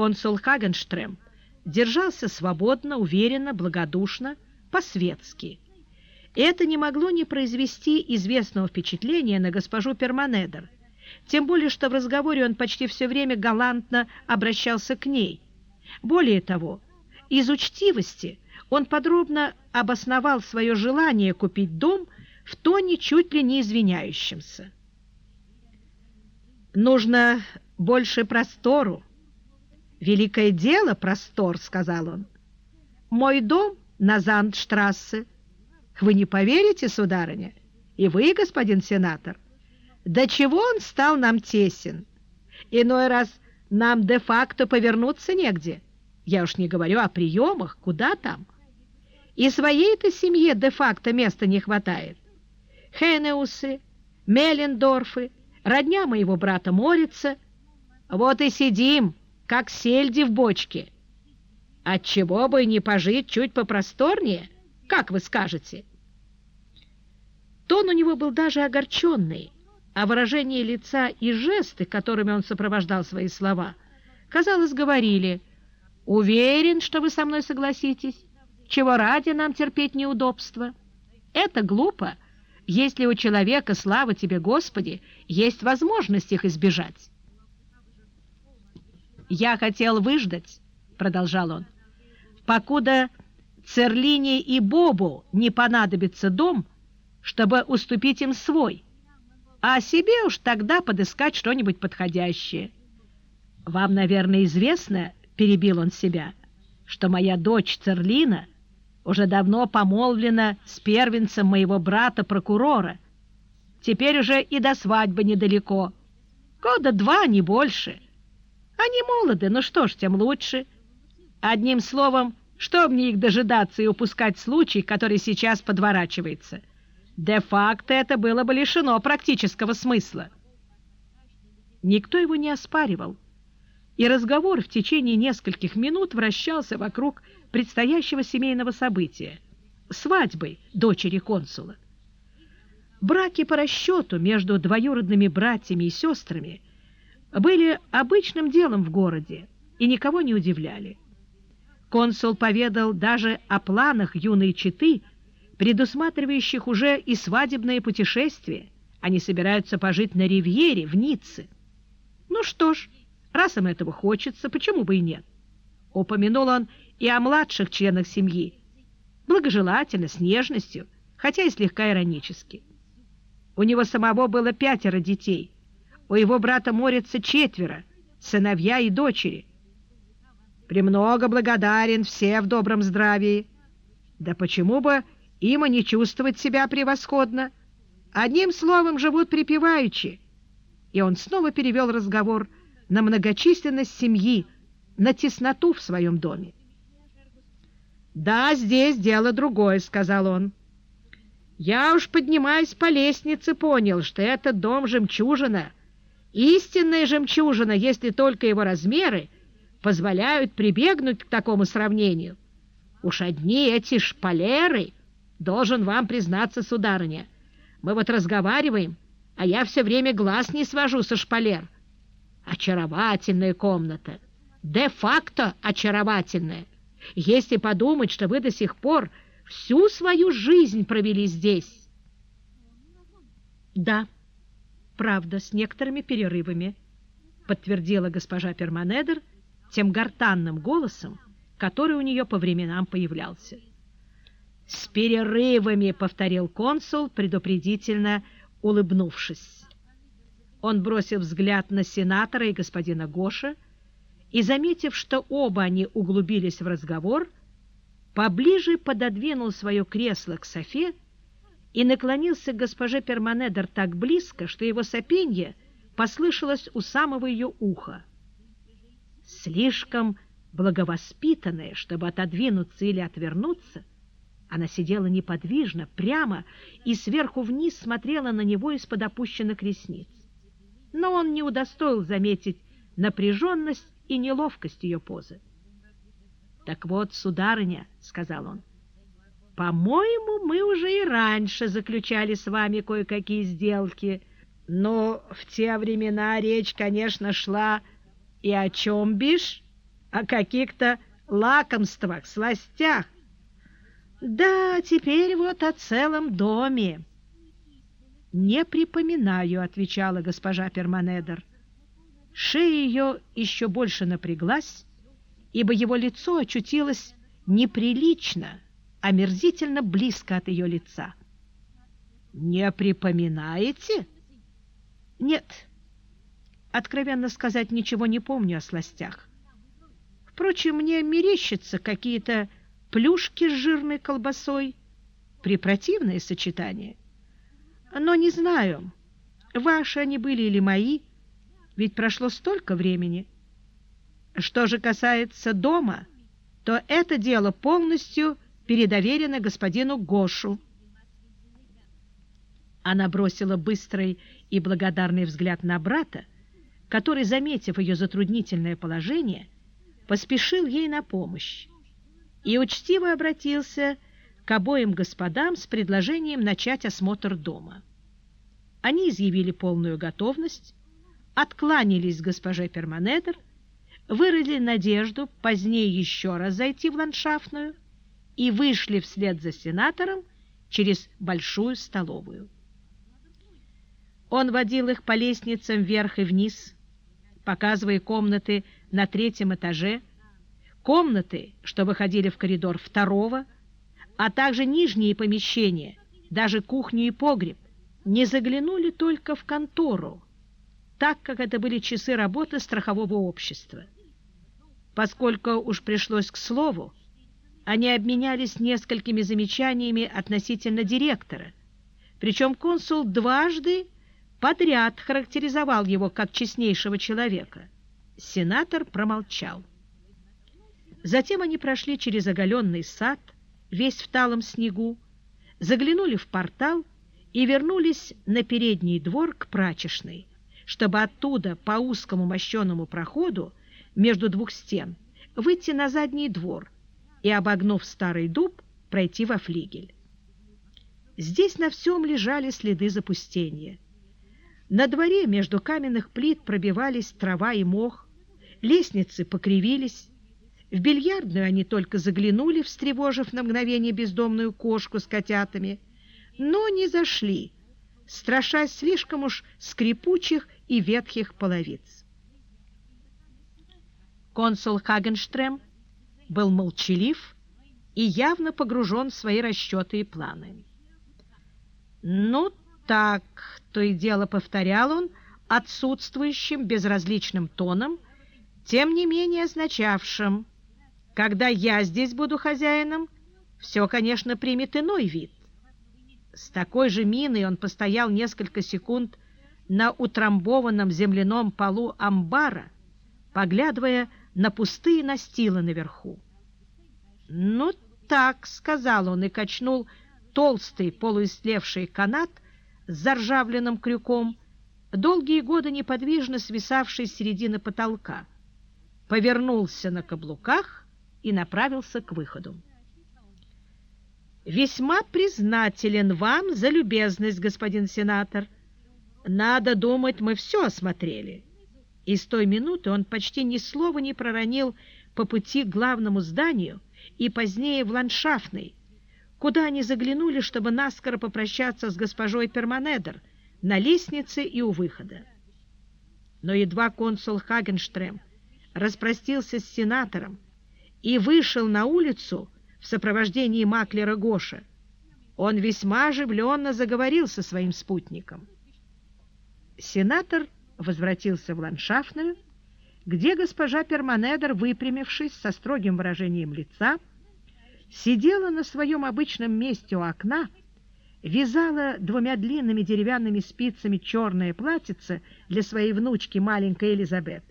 Консул Хагенштрем держался свободно, уверенно, благодушно, по-светски. Это не могло не произвести известного впечатления на госпожу Перманедер, тем более что в разговоре он почти все время галантно обращался к ней. Более того, из учтивости он подробно обосновал свое желание купить дом в тоне чуть ли не извиняющимся. «Нужно больше простору. Великое дело простор», — сказал он. «Мой дом на Зандштрассе. Вы не поверите, сударыня? И вы, господин сенатор? До чего он стал нам тесен? Иной раз нам де-факто повернуться негде. Я уж не говорю о приемах, куда там?» И своей-то семье де-факто места не хватает. Хенеусы, Меллендорфы, родня моего брата Морица. Вот и сидим, как сельди в бочке. Отчего бы не пожить чуть попросторнее, как вы скажете? Тон у него был даже огорченный, а выражение лица и жесты, которыми он сопровождал свои слова, казалось, говорили «Уверен, что вы со мной согласитесь» чего ради нам терпеть неудобства. Это глупо, если у человека, слава тебе, Господи, есть возможность их избежать. «Я хотел выждать», — продолжал он, «покуда Церлине и Бобу не понадобится дом, чтобы уступить им свой, а себе уж тогда подыскать что-нибудь подходящее. Вам, наверное, известно, — перебил он себя, — что моя дочь Церлина — уже давно помолвлена с первенцем моего брата-прокурора. Теперь уже и до свадьбы недалеко. Года два, не больше. Они молоды, но что ж, тем лучше. Одним словом, что мне их дожидаться и упускать случай, который сейчас подворачивается? Де-факто это было бы лишено практического смысла. Никто его не оспаривал, и разговор в течение нескольких минут вращался вокруг предстоящего семейного события – свадьбы дочери консула. Браки по расчету между двоюродными братьями и сестрами были обычным делом в городе и никого не удивляли. Консул поведал даже о планах юной четы, предусматривающих уже и свадебное путешествие. Они собираются пожить на ривьере в Ницце. Ну что ж, раз им этого хочется, почему бы и нет? Упомянул он и о младших членах семьи, благожелательно, с нежностью, хотя и слегка иронически. У него самого было пятеро детей, у его брата Морица четверо, сыновья и дочери. Премного благодарен, все в добром здравии. Да почему бы им и не чувствовать себя превосходно? Одним словом, живут припеваючи. И он снова перевел разговор на многочисленность семьи, на тесноту в своем доме. «Да, здесь дело другое», — сказал он. «Я уж, поднимаясь по лестнице, понял, что это дом жемчужина, истинная жемчужина, если только его размеры позволяют прибегнуть к такому сравнению. Уж одни эти шпалеры, должен вам признаться, сударыня, мы вот разговариваем, а я все время глаз не свожу со шпалер. Очаровательная комната, де-факто очаровательная если подумать, что вы до сих пор всю свою жизнь провели здесь. Да, правда, с некоторыми перерывами, подтвердила госпожа Перманедер тем гортанным голосом, который у нее по временам появлялся. «С перерывами», — повторил консул, предупредительно улыбнувшись. Он бросил взгляд на сенатора и господина Гоша, и, заметив, что оба они углубились в разговор, поближе пододвинул свое кресло к Софе и наклонился к госпоже Перманедер так близко, что его сопенье послышалось у самого ее уха. Слишком благовоспитанная, чтобы отодвинуться или отвернуться, она сидела неподвижно, прямо и сверху вниз смотрела на него из-под опущенных ресниц. Но он не удостоил заметить напряженность и неловкость ее позы. «Так вот, сударыня», — сказал он, — «по-моему, мы уже и раньше заключали с вами кое-какие сделки, но в те времена речь, конечно, шла и о чем, бишь? о каких-то лакомствах, сластях. Да, теперь вот о целом доме. «Не припоминаю», — отвечала госпожа Перманедер. Шея ее еще больше напряглась, ибо его лицо очутилось неприлично, омерзительно близко от ее лица. «Не припоминаете?» «Нет, откровенно сказать, ничего не помню о сластях. Впрочем, мне мерещатся какие-то плюшки с жирной колбасой, препротивное сочетание. Но не знаю, ваши они были или мои, ведь прошло столько времени. Что же касается дома, то это дело полностью передоверено господину Гошу. Она бросила быстрый и благодарный взгляд на брата, который, заметив ее затруднительное положение, поспешил ей на помощь и учтиво обратился к обоим господам с предложением начать осмотр дома. Они изъявили полную готовность, откланялись госпоже Перманедер, выразили надежду позднее еще раз зайти в ландшафтную и вышли вслед за сенатором через большую столовую. Он водил их по лестницам вверх и вниз, показывая комнаты на третьем этаже, комнаты, что выходили в коридор второго, а также нижние помещения, даже кухню и погреб, не заглянули только в контору, так как это были часы работы страхового общества. Поскольку уж пришлось к слову, они обменялись несколькими замечаниями относительно директора, причем консул дважды подряд характеризовал его как честнейшего человека. Сенатор промолчал. Затем они прошли через оголенный сад, весь в талом снегу, заглянули в портал и вернулись на передний двор к прачечной, чтобы оттуда по узкому мощеному проходу между двух стен выйти на задний двор и, обогнув старый дуб, пройти во флигель. Здесь на всем лежали следы запустения. На дворе между каменных плит пробивались трава и мох, лестницы покривились, в бильярдную они только заглянули, встревожив на мгновение бездомную кошку с котятами, но не зашли, страшась слишком уж скрипучих и ветхих половиц. Консул Хагенштрем был молчалив и явно погружен в свои расчеты и планы. «Ну так», — то и дело повторял он отсутствующим безразличным тоном, тем не менее означавшим когда я здесь буду хозяином, все, конечно, примет иной вид. С такой же миной он постоял несколько секунд на утрамбованном земляном полу амбара, поглядывая на пустые настилы наверху. «Ну так», — сказал он и качнул толстый полуистлевший канат с заржавленным крюком, долгие годы неподвижно свисавший с середины потолка, повернулся на каблуках и направился к выходу. «Весьма признателен вам за любезность, господин сенатор. Надо думать, мы все осмотрели». И с той минуты он почти ни слова не проронил по пути к главному зданию и позднее в ландшафтный, куда они заглянули, чтобы наскоро попрощаться с госпожой Перманедер на лестнице и у выхода. Но едва консул Хагенштрем распростился с сенатором, и вышел на улицу в сопровождении маклера Гоша, он весьма оживленно заговорил со своим спутником. Сенатор возвратился в ландшафтную, где госпожа Перманедер, выпрямившись со строгим выражением лица, сидела на своем обычном месте у окна, вязала двумя длинными деревянными спицами черное платьице для своей внучки маленькой Элизабет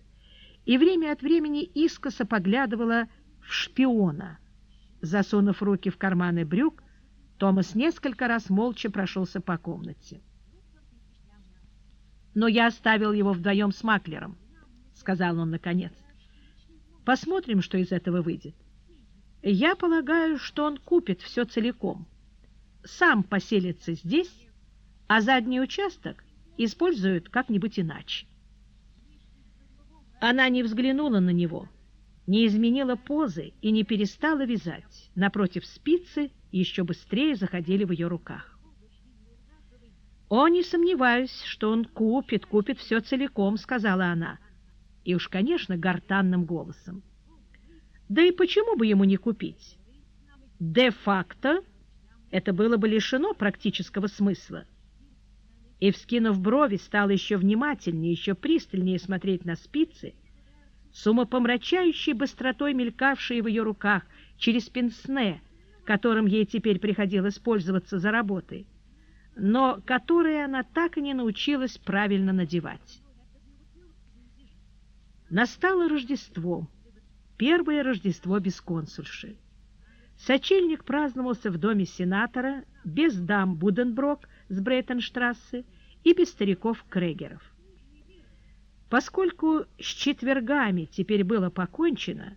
и время от времени искоса поглядывала в шпиона. Засунув руки в карманы брюк, Томас несколько раз молча прошелся по комнате. «Но я оставил его вдвоем с маклером», — сказал он наконец. «Посмотрим, что из этого выйдет. Я полагаю, что он купит все целиком. Сам поселится здесь, а задний участок использует как-нибудь иначе». Она не взглянула на него, — не изменила позы и не перестала вязать. Напротив, спицы еще быстрее заходили в ее руках. «О, не сомневаюсь, что он купит, купит все целиком», — сказала она. И уж, конечно, гортанным голосом. «Да и почему бы ему не купить? Де-факто это было бы лишено практического смысла». И, вскинув брови, стала еще внимательнее, еще пристальнее смотреть на спицы, с умопомрачающей быстротой мелькавшие в ее руках через пенсне, которым ей теперь приходилось пользоваться за работой, но которые она так и не научилась правильно надевать. Настало Рождество, первое Рождество без консульши. Сочельник праздновался в доме сенатора, без дам Буденброк с Брейтенштрассе и без стариков-крегеров. Поскольку с четвергами теперь было покончено,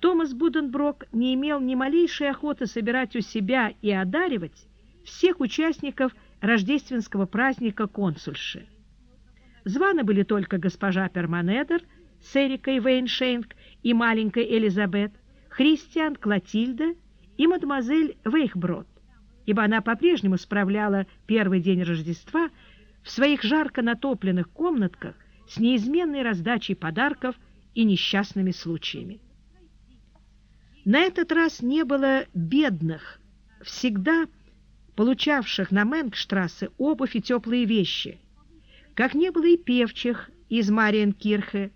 Томас Буденброк не имел ни малейшей охоты собирать у себя и одаривать всех участников рождественского праздника консульши. Званы были только госпожа Перманедер с Эрикой Вейншейнг и маленькой Элизабет, Христиан Клотильда и мадемуазель Вейхброд, ибо она по-прежнему справляла первый день Рождества в своих жарко натопленных комнатках с неизменной раздачей подарков и несчастными случаями. На этот раз не было бедных, всегда получавших на Менгштрассе обувь и теплые вещи, как не было и певчих из Мариенкирхе.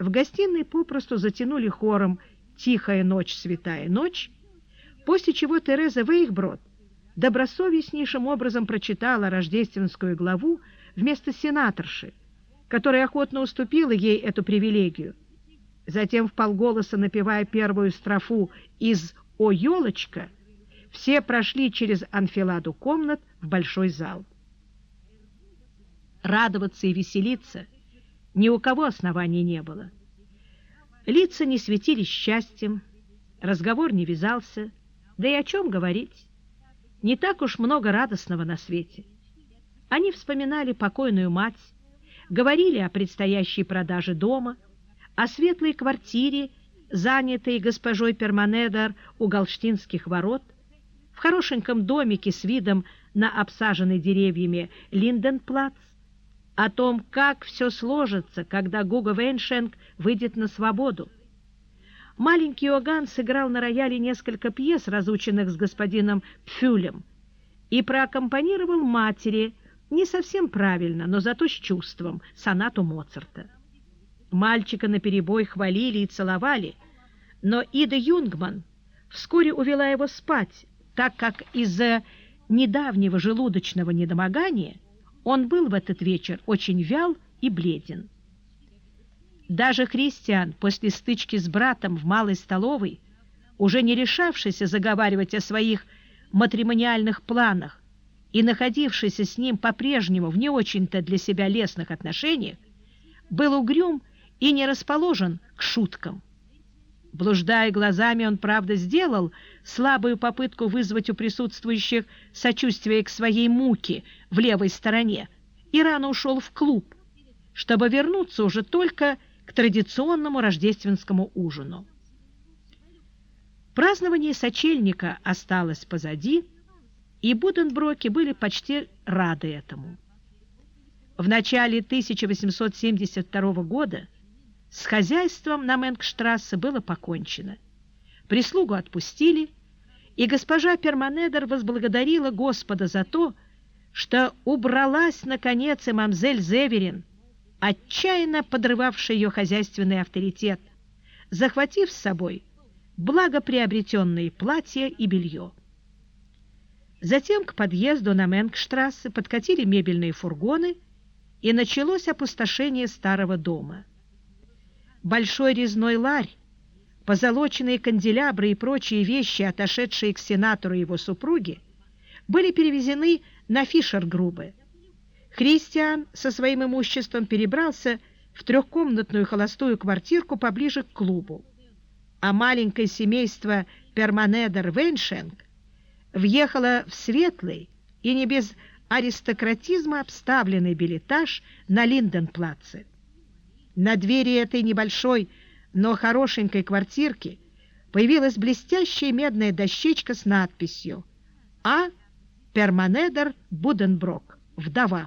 В гостиной попросту затянули хором «Тихая ночь, святая ночь», после чего Тереза Вейхброд добросовестнейшим образом прочитала рождественскую главу вместо сенаторши, которая охотно уступила ей эту привилегию, Затем, в полголоса напевая первую строфу из «О, елочка!», все прошли через анфиладу комнат в большой зал. Радоваться и веселиться ни у кого оснований не было. Лица не светились счастьем, разговор не вязался, да и о чем говорить. Не так уж много радостного на свете. Они вспоминали покойную мать, говорили о предстоящей продаже дома – о светлой квартире, занятой госпожой Перманедер у Галштинских ворот, в хорошеньком домике с видом на обсаженный деревьями Линденплац, о том, как все сложится, когда Гуго Вейншенк выйдет на свободу. Маленький Оган сыграл на рояле несколько пьес, разученных с господином Пфюлем, и проаккомпанировал матери, не совсем правильно, но зато с чувством, сонату Моцарта. Мальчика наперебой хвалили и целовали, но Ида Юнгман вскоре увела его спать, так как из-за недавнего желудочного недомогания он был в этот вечер очень вял и бледен. Даже Христиан после стычки с братом в малой столовой, уже не решавшийся заговаривать о своих матримониальных планах и находившийся с ним по-прежнему в не очень-то для себя лестных отношениях, был угрюм и не расположен к шуткам. Блуждая глазами, он, правда, сделал слабую попытку вызвать у присутствующих сочувствие к своей муке в левой стороне и рано ушел в клуб, чтобы вернуться уже только к традиционному рождественскому ужину. Празднование сочельника осталось позади, и Буденброки были почти рады этому. В начале 1872 года с хозяйством на Менгштрассе было покончено. Прислугу отпустили, и госпожа Перманедер возблагодарила Господа за то, что убралась, наконец, и мамзель Зеверин, отчаянно подрывавшая ее хозяйственный авторитет, захватив с собой благоприобретенные платья и белье. Затем к подъезду на Менгштрассе подкатили мебельные фургоны, и началось опустошение старого дома большой резной ларь, позолоченные канделябры и прочие вещи, отошедшие к сенатору и его супруге, были перевезены на Фишер-грубы. Христиан со своим имуществом перебрался в трехкомнатную холостую квартирку поближе к клубу, а маленькое семейство Перманедер-Вейншенк въехало в светлый и не без аристократизма обставленный билетаж на Линденплаце. На двери этой небольшой но хорошенькой квартирке появилась блестящая медная дощечка с надписью «А. Перманедер Буденброк, вдова».